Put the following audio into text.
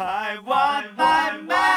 I want my man.